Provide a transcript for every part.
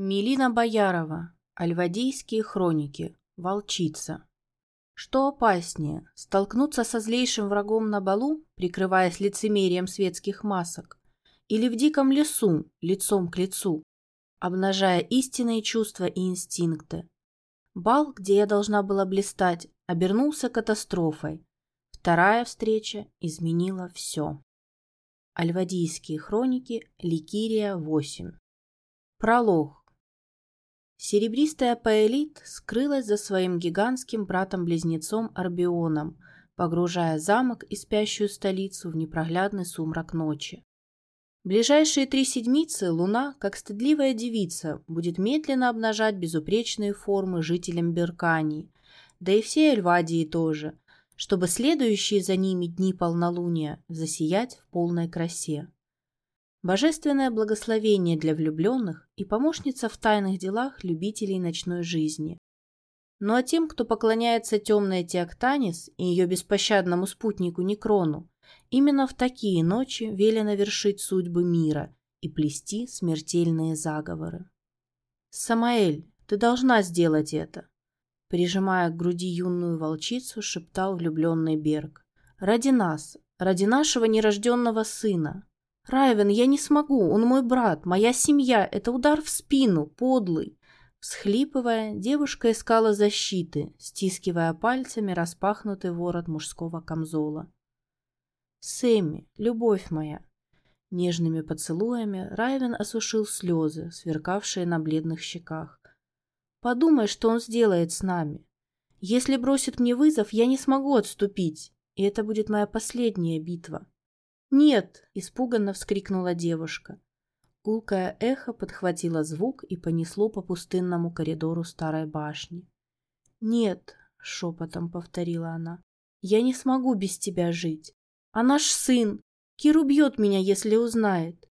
Милина Боярова. Альвадийские хроники. Волчица. Что опаснее, столкнуться со злейшим врагом на балу, прикрываясь лицемерием светских масок, или в диком лесу, лицом к лицу, обнажая истинные чувства и инстинкты. Бал, где я должна была блистать, обернулся катастрофой. Вторая встреча изменила все. Альвадийские хроники, Ликирия 8. Пролог. Серебристая Паэлит скрылась за своим гигантским братом-близнецом Арбионом, погружая замок и спящую столицу в непроглядный сумрак ночи. Ближайшие три седмицы луна, как стыдливая девица, будет медленно обнажать безупречные формы жителям Беркании, да и всей Эльвадии тоже, чтобы следующие за ними дни полнолуния засиять в полной красе божественное благословение для влюбленных и помощница в тайных делах любителей ночной жизни. Ну а тем, кто поклоняется темной Теоктанис и ее беспощадному спутнику Некрону, именно в такие ночи велено вершить судьбы мира и плести смертельные заговоры. «Самаэль, ты должна сделать это!» Прижимая к груди юную волчицу, шептал влюбленный Берг. «Ради нас, ради нашего нерожденного сына, «Райвен, я не смогу, он мой брат, моя семья, это удар в спину, подлый». Всхлипывая, девушка искала защиты, стискивая пальцами распахнутый ворот мужского камзола. «Сэмми, любовь моя!» Нежными поцелуями Райвен осушил слезы, сверкавшие на бледных щеках. «Подумай, что он сделает с нами. Если бросит мне вызов, я не смогу отступить, и это будет моя последняя битва». «Нет!» – испуганно вскрикнула девушка. Гулкое эхо подхватило звук и понесло по пустынному коридору старой башни. «Нет!» – шепотом повторила она. «Я не смогу без тебя жить. А наш сын? Кир убьет меня, если узнает.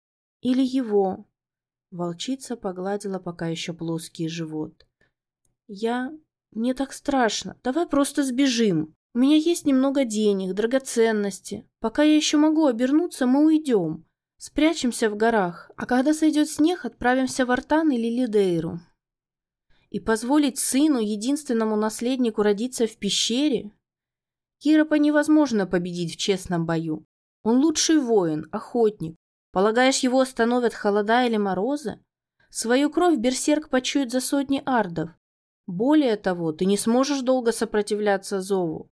Или его?» Волчица погладила пока еще плоский живот. «Я... Мне так страшно. Давай просто сбежим!» У меня есть немного денег, драгоценности. Пока я еще могу обернуться, мы уйдем. Спрячемся в горах, а когда сойдет снег, отправимся в Артан или Лидейру. И позволить сыну, единственному наследнику, родиться в пещере? Киропа невозможно победить в честном бою. Он лучший воин, охотник. Полагаешь, его остановят холода или морозы? Свою кровь берсерк почует за сотни ардов. Более того, ты не сможешь долго сопротивляться зову.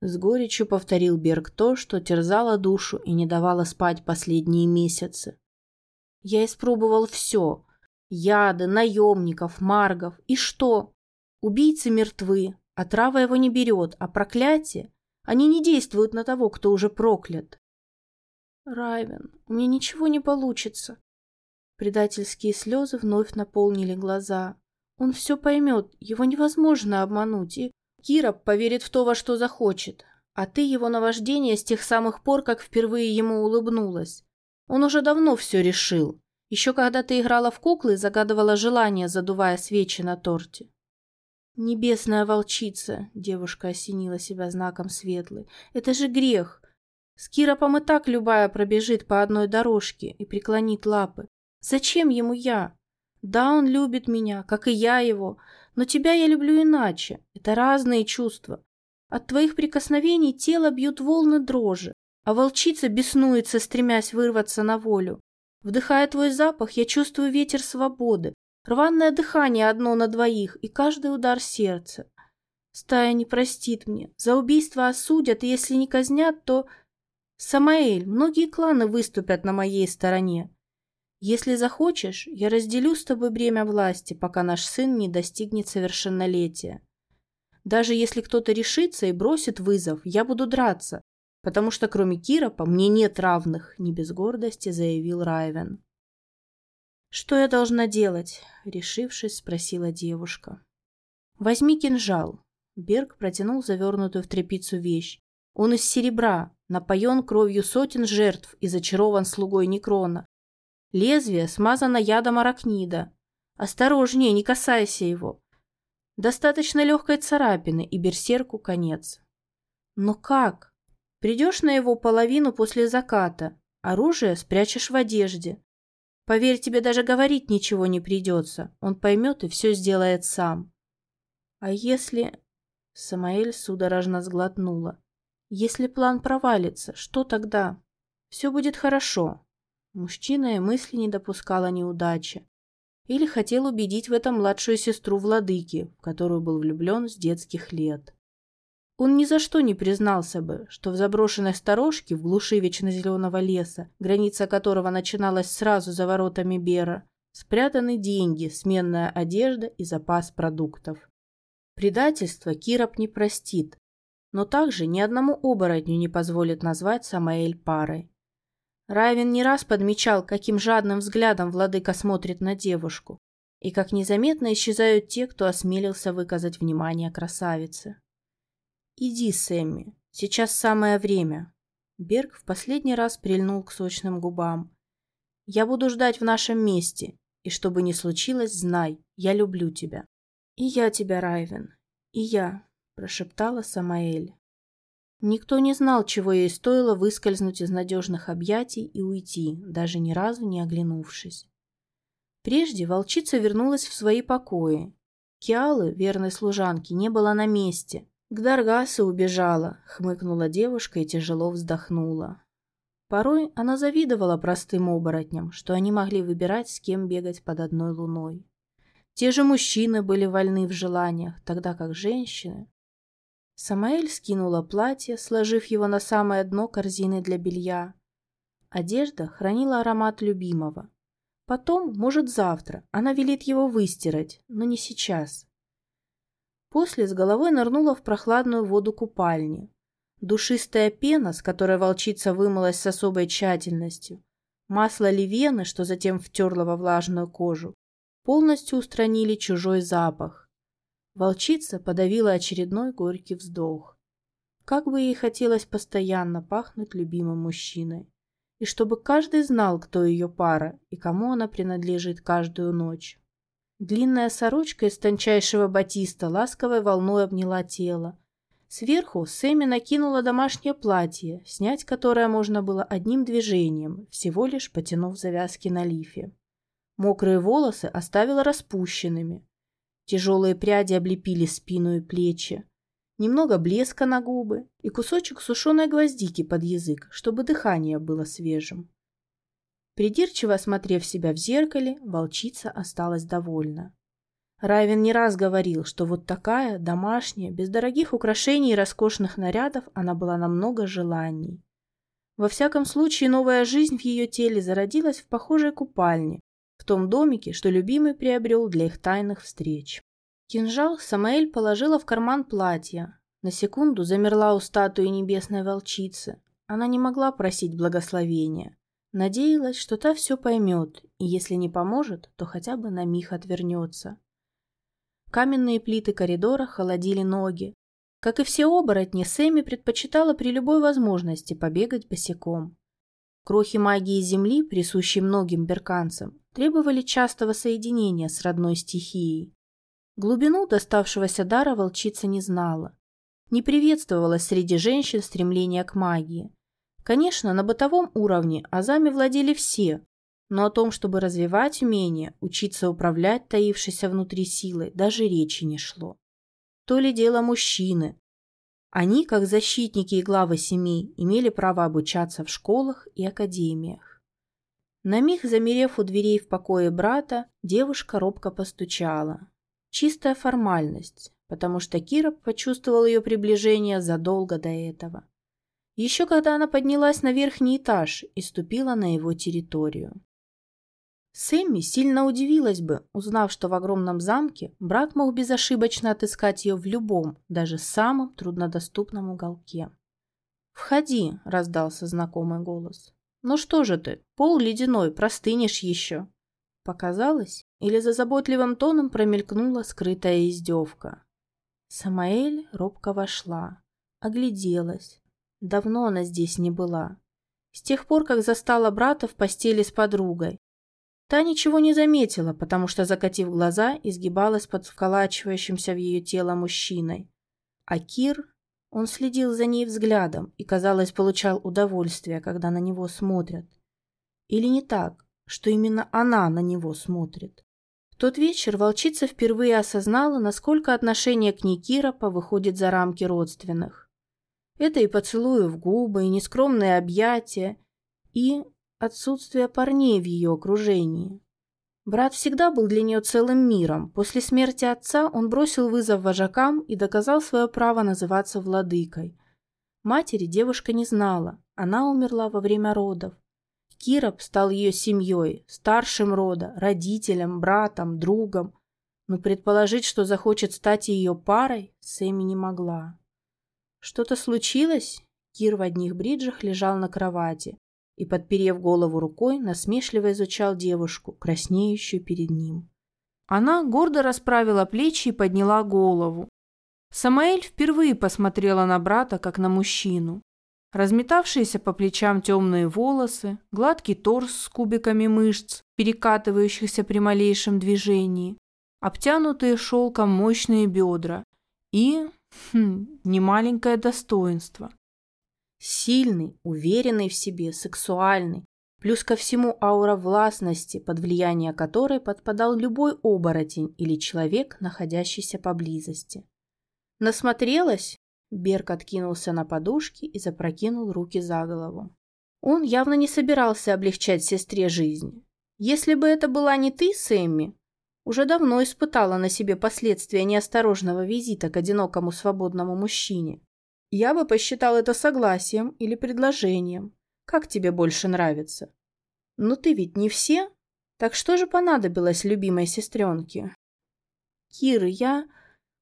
С горечью повторил Берг то, что терзало душу и не давало спать последние месяцы. Я испробовал все. Яды, наемников, маргов. И что? Убийцы мертвы, а трава его не берет, а проклятие? Они не действуют на того, кто уже проклят. Райвен, у меня ничего не получится. Предательские слезы вновь наполнили глаза. Он все поймет, его невозможно обмануть, и Кира поверит в то, во что захочет, а ты его наваждение с тех самых пор, как впервые ему улыбнулась. Он уже давно все решил. Еще когда ты играла в куклы, загадывала желание, задувая свечи на торте. «Небесная волчица», — девушка осенила себя знаком светлый, — «это же грех. С Киропом и так любая пробежит по одной дорожке и преклонит лапы. Зачем ему я? Да, он любит меня, как и я его, но тебя я люблю иначе. Это разные чувства. От твоих прикосновений тело бьют волны дрожи, а волчица беснуется, стремясь вырваться на волю. Вдыхая твой запах, я чувствую ветер свободы, рваное дыхание одно на двоих и каждый удар сердца. Стая не простит мне, за убийство осудят, и если не казнят, то... Самаэль, многие кланы выступят на моей стороне. Если захочешь, я разделю с тобой бремя власти, пока наш сын не достигнет совершеннолетия. Даже если кто-то решится и бросит вызов, я буду драться, потому что кроме Киропа мне нет равных, не без гордости заявил Райвен. Что я должна делать? решившись, спросила девушка. Возьми кинжал. Берг протянул завернутую в тряпицу вещь. Он из серебра, напоен кровью сотен жертв и зачарован слугой Некрона. Лезвие смазано ядом аракнида. Осторожнее, не касайся его. Достаточно легкой царапины, и берсерку конец. Но как? Придешь на его половину после заката, оружие спрячешь в одежде. Поверь, тебе даже говорить ничего не придется. Он поймет и все сделает сам. А если... Самаэль судорожно сглотнула. Если план провалится, что тогда? Все будет хорошо. Мужчина и мысли не допускала неудачи. Или хотел убедить в этом младшую сестру владыки, в которую был влюблен с детских лет. Он ни за что не признался бы, что в заброшенной сторожке в глуши вечно зеленого леса, граница которого начиналась сразу за воротами Бера, спрятаны деньги, сменная одежда и запас продуктов. Предательство Кироп не простит, но также ни одному оборотню не позволит назвать Самаэль парой. Райвен не раз подмечал, каким жадным взглядом владыка смотрит на девушку, и как незаметно исчезают те, кто осмелился выказать внимание красавице. «Иди, Сэмми, сейчас самое время». Берг в последний раз прильнул к сочным губам. «Я буду ждать в нашем месте, и что бы ни случилось, знай, я люблю тебя». «И я тебя, Райвен, и я», – прошептала Самаэль. Никто не знал, чего ей стоило выскользнуть из надежных объятий и уйти, даже ни разу не оглянувшись. Прежде волчица вернулась в свои покои. Киалы, верной служанки, не было на месте. К Даргасу убежала, хмыкнула девушка и тяжело вздохнула. Порой она завидовала простым оборотням, что они могли выбирать, с кем бегать под одной луной. Те же мужчины были вольны в желаниях, тогда как женщины... Самаэль скинула платье, сложив его на самое дно корзины для белья. Одежда хранила аромат любимого. Потом, может, завтра, она велит его выстирать, но не сейчас. После с головой нырнула в прохладную воду купальни. Душистая пена, с которой волчица вымылась с особой тщательностью, масло ливены, что затем втерло во влажную кожу, полностью устранили чужой запах. Волчица подавила очередной горький вздох. Как бы ей хотелось постоянно пахнуть любимым мужчиной. И чтобы каждый знал, кто ее пара и кому она принадлежит каждую ночь. Длинная сорочка из тончайшего батиста ласковой волной обняла тело. Сверху Сэмми накинула домашнее платье, снять которое можно было одним движением, всего лишь потянув завязки на лифе. Мокрые волосы оставила распущенными, Тяжелые пряди облепили спину и плечи. Немного блеска на губы и кусочек сушеной гвоздики под язык, чтобы дыхание было свежим. Придирчиво осмотрев себя в зеркале, волчица осталась довольна. Райвен не раз говорил, что вот такая, домашняя, без дорогих украшений и роскошных нарядов она была намного желанней. Во всяком случае, новая жизнь в ее теле зародилась в похожей купальне, в том домике, что любимый приобрел для их тайных встреч. Кинжал Самаэль положила в карман платья. На секунду замерла у статуи небесной волчицы. Она не могла просить благословения. Надеялась, что та все поймет, и если не поможет, то хотя бы на миг отвернется. Каменные плиты коридора холодили ноги. Как и все оборотни, Сэмми предпочитала при любой возможности побегать босиком. Крохи магии Земли, присущие многим берканцам, требовали частого соединения с родной стихией. Глубину доставшегося дара волчица не знала. Не приветствовалось среди женщин стремление к магии. Конечно, на бытовом уровне азами владели все, но о том, чтобы развивать умение, учиться управлять таившейся внутри силой, даже речи не шло. То ли дело мужчины, они, как защитники и главы семей, имели право обучаться в школах и академиях. На миг, замерев у дверей в покое брата, девушка робко постучала. Чистая формальность, потому что Кира почувствовал ее приближение задолго до этого. Еще когда она поднялась на верхний этаж и ступила на его территорию. Сэмми сильно удивилась бы, узнав, что в огромном замке брат мог безошибочно отыскать ее в любом, даже самом труднодоступном уголке. «Входи», — раздался знакомый голос. «Ну что же ты, пол ледяной, простынешь еще». Показалось, или за заботливым тоном промелькнула скрытая издевка. Самаэль робко вошла, огляделась. Давно она здесь не была. С тех пор, как застала брата в постели с подругой, Та ничего не заметила, потому что, закатив глаза, изгибалась под вколачивающимся в ее тело мужчиной. А Кир, он следил за ней взглядом и, казалось, получал удовольствие, когда на него смотрят. Или не так? что именно она на него смотрит. В тот вечер волчица впервые осознала, насколько отношение к ней Киропа выходит за рамки родственных. Это и поцелуи в губы, и нескромные объятия, и отсутствие парней в ее окружении. Брат всегда был для нее целым миром. После смерти отца он бросил вызов вожакам и доказал свое право называться владыкой. Матери девушка не знала, она умерла во время родов. Кироп стал ее семьей, старшим рода, родителем, братом, другом, но предположить, что захочет стать ее парой, Сэмми не могла. Что-то случилось? Кир в одних бриджах лежал на кровати и, подперев голову рукой, насмешливо изучал девушку, краснеющую перед ним. Она гордо расправила плечи и подняла голову. Самаэль впервые посмотрела на брата, как на мужчину. Разметавшиеся по плечам темные волосы, гладкий торс с кубиками мышц, перекатывающихся при малейшем движении, обтянутые шелком мощные бедра и, хм, немаленькое достоинство. Сильный, уверенный в себе, сексуальный, плюс ко всему аура властности, под влияние которой подпадал любой оборотень или человек, находящийся поблизости. Насмотрелась? Берг откинулся на подушки и запрокинул руки за голову. Он явно не собирался облегчать сестре жизнь. Если бы это была не ты, Сэмми, уже давно испытала на себе последствия неосторожного визита к одинокому свободному мужчине. Я бы посчитал это согласием или предложением. Как тебе больше нравится? Но ты ведь не все. Так что же понадобилось любимой сестренке? Кир, я...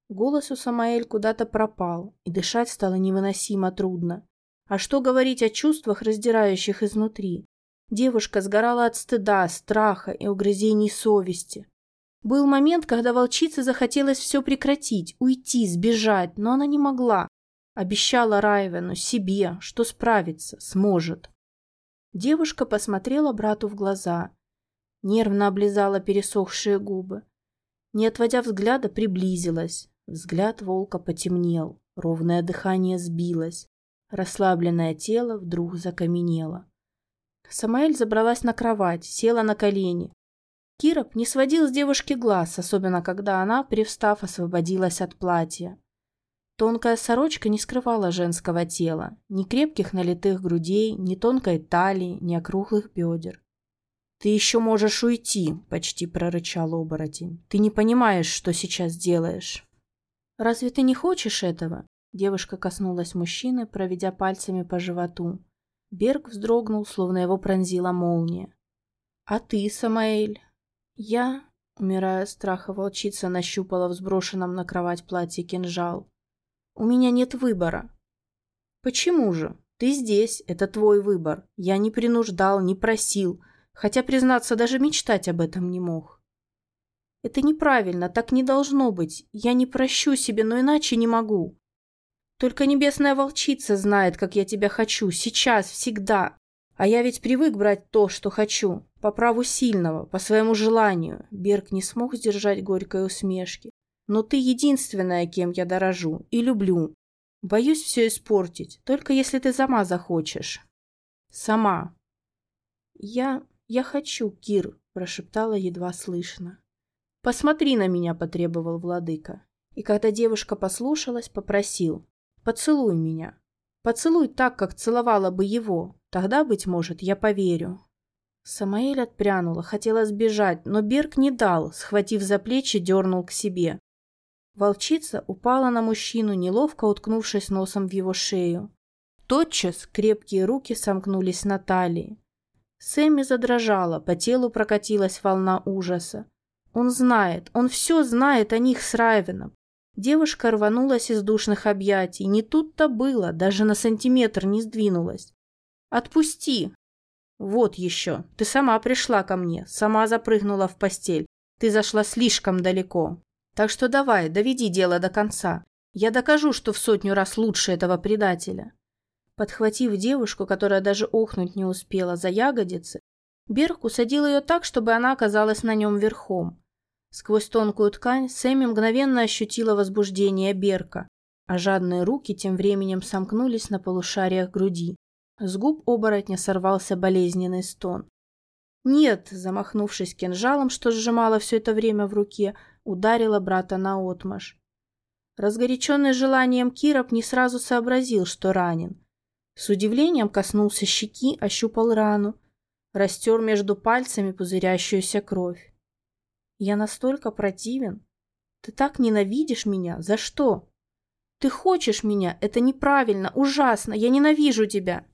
Голос у Самаэль куда-то пропал, и дышать стало невыносимо трудно. А что говорить о чувствах, раздирающих изнутри? Девушка сгорала от стыда, страха и угрызений совести. Был момент, когда волчице захотелось все прекратить, уйти, сбежать, но она не могла. Обещала Райвену, себе, что справится, сможет. Девушка посмотрела брату в глаза, нервно облизала пересохшие губы. Не отводя взгляда, приблизилась, Взгляд волка потемнел, ровное дыхание сбилось, расслабленное тело вдруг закаменело. Самаэль забралась на кровать, села на колени. Кироп не сводил с девушки глаз, особенно когда она, привстав, освободилась от платья. Тонкая сорочка не скрывала женского тела, ни крепких налитых грудей, ни тонкой талии, ни округлых бедер. «Ты еще можешь уйти», — почти прорычал оборотень. «Ты не понимаешь, что сейчас делаешь». «Разве ты не хочешь этого?» Девушка коснулась мужчины, проведя пальцами по животу. Берг вздрогнул, словно его пронзила молния. «А ты, Самаэль?» «Я...» Умирая от страха, волчица нащупала в сброшенном на кровать платье кинжал. «У меня нет выбора». «Почему же? Ты здесь, это твой выбор. Я не принуждал, не просил, хотя, признаться, даже мечтать об этом не мог». Это неправильно, так не должно быть. Я не прощу себе, но иначе не могу. Только небесная волчица знает, как я тебя хочу, сейчас, всегда. А я ведь привык брать то, что хочу, по праву сильного, по своему желанию. Берг не смог сдержать горькой усмешки. Но ты единственная, кем я дорожу и люблю. Боюсь все испортить, только если ты сама захочешь. Сама. Я... я хочу, Кир, прошептала едва слышно. «Посмотри на меня», — потребовал владыка. И когда девушка послушалась, попросил. «Поцелуй меня. Поцелуй так, как целовала бы его. Тогда, быть может, я поверю». Самаэль отпрянула, хотела сбежать, но Берг не дал, схватив за плечи, дернул к себе. Волчица упала на мужчину, неловко уткнувшись носом в его шею. Тотчас крепкие руки сомкнулись на талии. Сэмми задрожала, по телу прокатилась волна ужаса. Он знает, он все знает о них с Райвеном. Девушка рванулась из душных объятий. Не тут-то было, даже на сантиметр не сдвинулась. «Отпусти!» «Вот еще. Ты сама пришла ко мне, сама запрыгнула в постель. Ты зашла слишком далеко. Так что давай, доведи дело до конца. Я докажу, что в сотню раз лучше этого предателя». Подхватив девушку, которая даже охнуть не успела за ягодицы, Берг усадил ее так, чтобы она оказалась на нем верхом. Сквозь тонкую ткань Сэмми мгновенно ощутила возбуждение Берка, а жадные руки тем временем сомкнулись на полушариях груди. С губ оборотня сорвался болезненный стон. «Нет!» – замахнувшись кинжалом, что сжимала все это время в руке, ударила брата наотмашь. Разгоряченный желанием Кироп не сразу сообразил, что ранен. С удивлением коснулся щеки, ощупал рану, растер между пальцами пузырящуюся кровь. «Я настолько противен. Ты так ненавидишь меня. За что? Ты хочешь меня. Это неправильно, ужасно. Я ненавижу тебя!»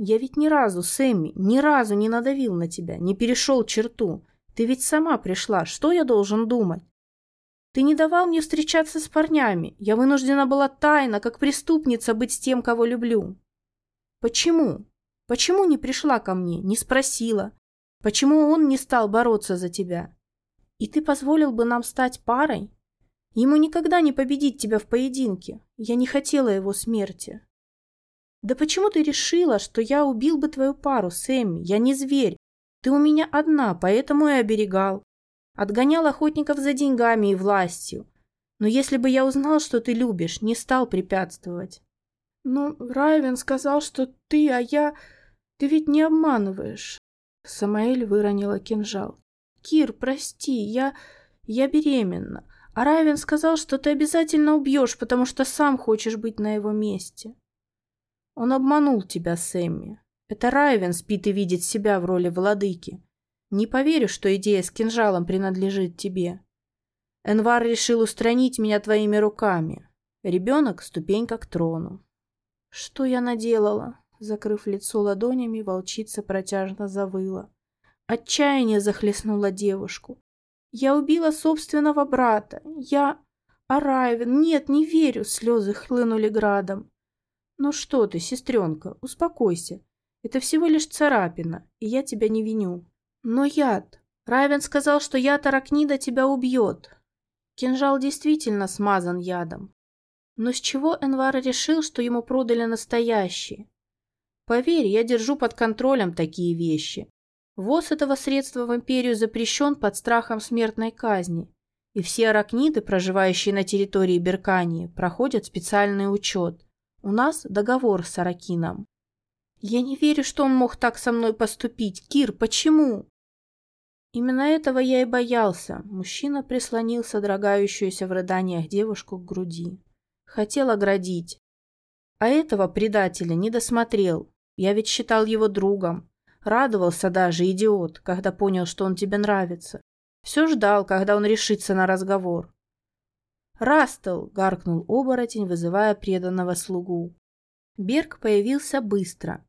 Я ведь ни разу, Сэмми, ни разу не надавил на тебя, не перешел черту. Ты ведь сама пришла. Что я должен думать? Ты не давал мне встречаться с парнями. Я вынуждена была тайно, как преступница, быть с тем, кого люблю. Почему? Почему не пришла ко мне, не спросила? Почему он не стал бороться за тебя? И ты позволил бы нам стать парой? Ему никогда не победить тебя в поединке. Я не хотела его смерти. «Да почему ты решила, что я убил бы твою пару, Сэмми? Я не зверь. Ты у меня одна, поэтому и оберегал. Отгонял охотников за деньгами и властью. Но если бы я узнал, что ты любишь, не стал препятствовать». «Ну, Райвен сказал, что ты, а я... Ты ведь не обманываешь». Самаэль выронила кинжал. «Кир, прости, я... я беременна. А Райвен сказал, что ты обязательно убьешь, потому что сам хочешь быть на его месте». Он обманул тебя, Сэмми. Это Райвен спит и видит себя в роли владыки. Не поверю, что идея с кинжалом принадлежит тебе. Энвар решил устранить меня твоими руками. Ребенок — ступенька к трону. Что я наделала? Закрыв лицо ладонями, волчица протяжно завыла. Отчаяние захлестнуло девушку. Я убила собственного брата. Я... А Райвен... Нет, не верю. Слезы хлынули градом. «Ну что ты, сестренка, успокойся. Это всего лишь царапина, и я тебя не виню. Но яд. Райвен сказал, что яд аракнида тебя убьет. Кинжал действительно смазан ядом. Но с чего Энвар решил, что ему продали настоящие? Поверь, я держу под контролем такие вещи. Ввоз этого средства в империю запрещен под страхом смертной казни, и все аракниды, проживающие на территории Беркании, проходят специальный учет. У нас договор с Аракином. Я не верю, что он мог так со мной поступить. Кир, почему? Именно этого я и боялся. Мужчина прислонил содрогающуюся в рыданиях девушку к груди. Хотел оградить. А этого предателя не досмотрел. Я ведь считал его другом. Радовался даже, идиот, когда понял, что он тебе нравится. Все ждал, когда он решится на разговор. «Растел!» — гаркнул оборотень, вызывая преданного слугу. Берг появился быстро.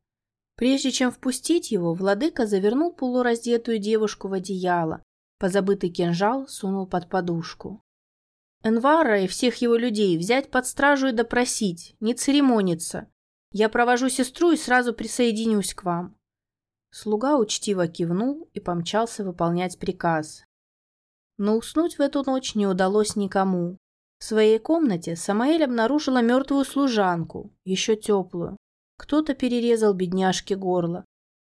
Прежде чем впустить его, владыка завернул полураздетую девушку в одеяло, позабытый кинжал сунул под подушку. Энвара и всех его людей взять под стражу и допросить, не церемониться. Я провожу сестру и сразу присоединюсь к вам. Слуга учтиво кивнул и помчался выполнять приказ. Но уснуть в эту ночь не удалось никому. В своей комнате Самаэль обнаружила мертвую служанку, еще теплую. Кто-то перерезал бедняжке горло.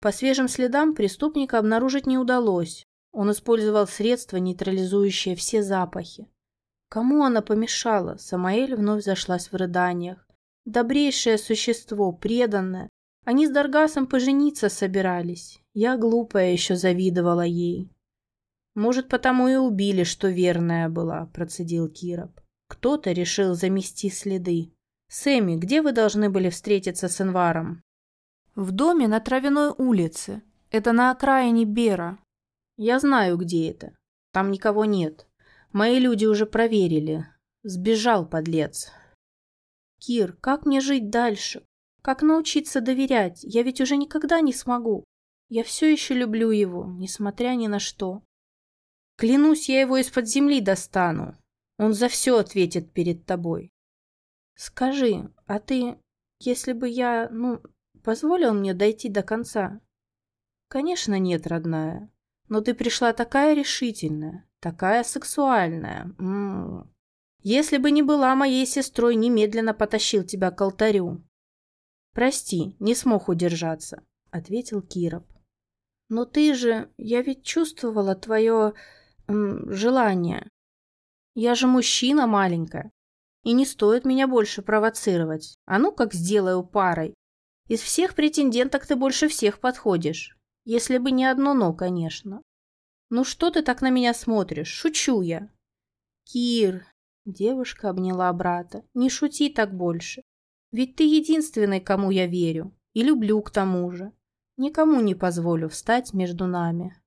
По свежим следам преступника обнаружить не удалось. Он использовал средства, нейтрализующие все запахи. Кому она помешала? Самаэль вновь зашлась в рыданиях. Добрейшее существо, преданное. Они с Даргасом пожениться собирались. Я, глупая, еще завидовала ей. Может, потому и убили, что верная была, процедил Кироп. Кто-то решил замести следы. «Сэмми, где вы должны были встретиться с Инваром?» «В доме на Травяной улице. Это на окраине Бера». «Я знаю, где это. Там никого нет. Мои люди уже проверили. Сбежал, подлец». «Кир, как мне жить дальше? Как научиться доверять? Я ведь уже никогда не смогу. Я все еще люблю его, несмотря ни на что. Клянусь, я его из-под земли достану. Он за все ответит перед тобой. Скажи, а ты, если бы я, ну, позволил мне дойти до конца? Конечно, нет, родная. Но ты пришла такая решительная, такая сексуальная. М -м -м. Если бы не была моей сестрой, немедленно потащил тебя к алтарю. Прости, не смог удержаться, ответил Кироп. Но ты же, я ведь чувствовала твое желание. Я же мужчина маленькая. И не стоит меня больше провоцировать. А ну как сделаю парой. Из всех претенденток ты больше всех подходишь. Если бы не одно «но», конечно. «Ну что ты так на меня смотришь? Шучу я!» «Кир!» — девушка обняла брата. «Не шути так больше. Ведь ты единственный, кому я верю. И люблю к тому же. Никому не позволю встать между нами».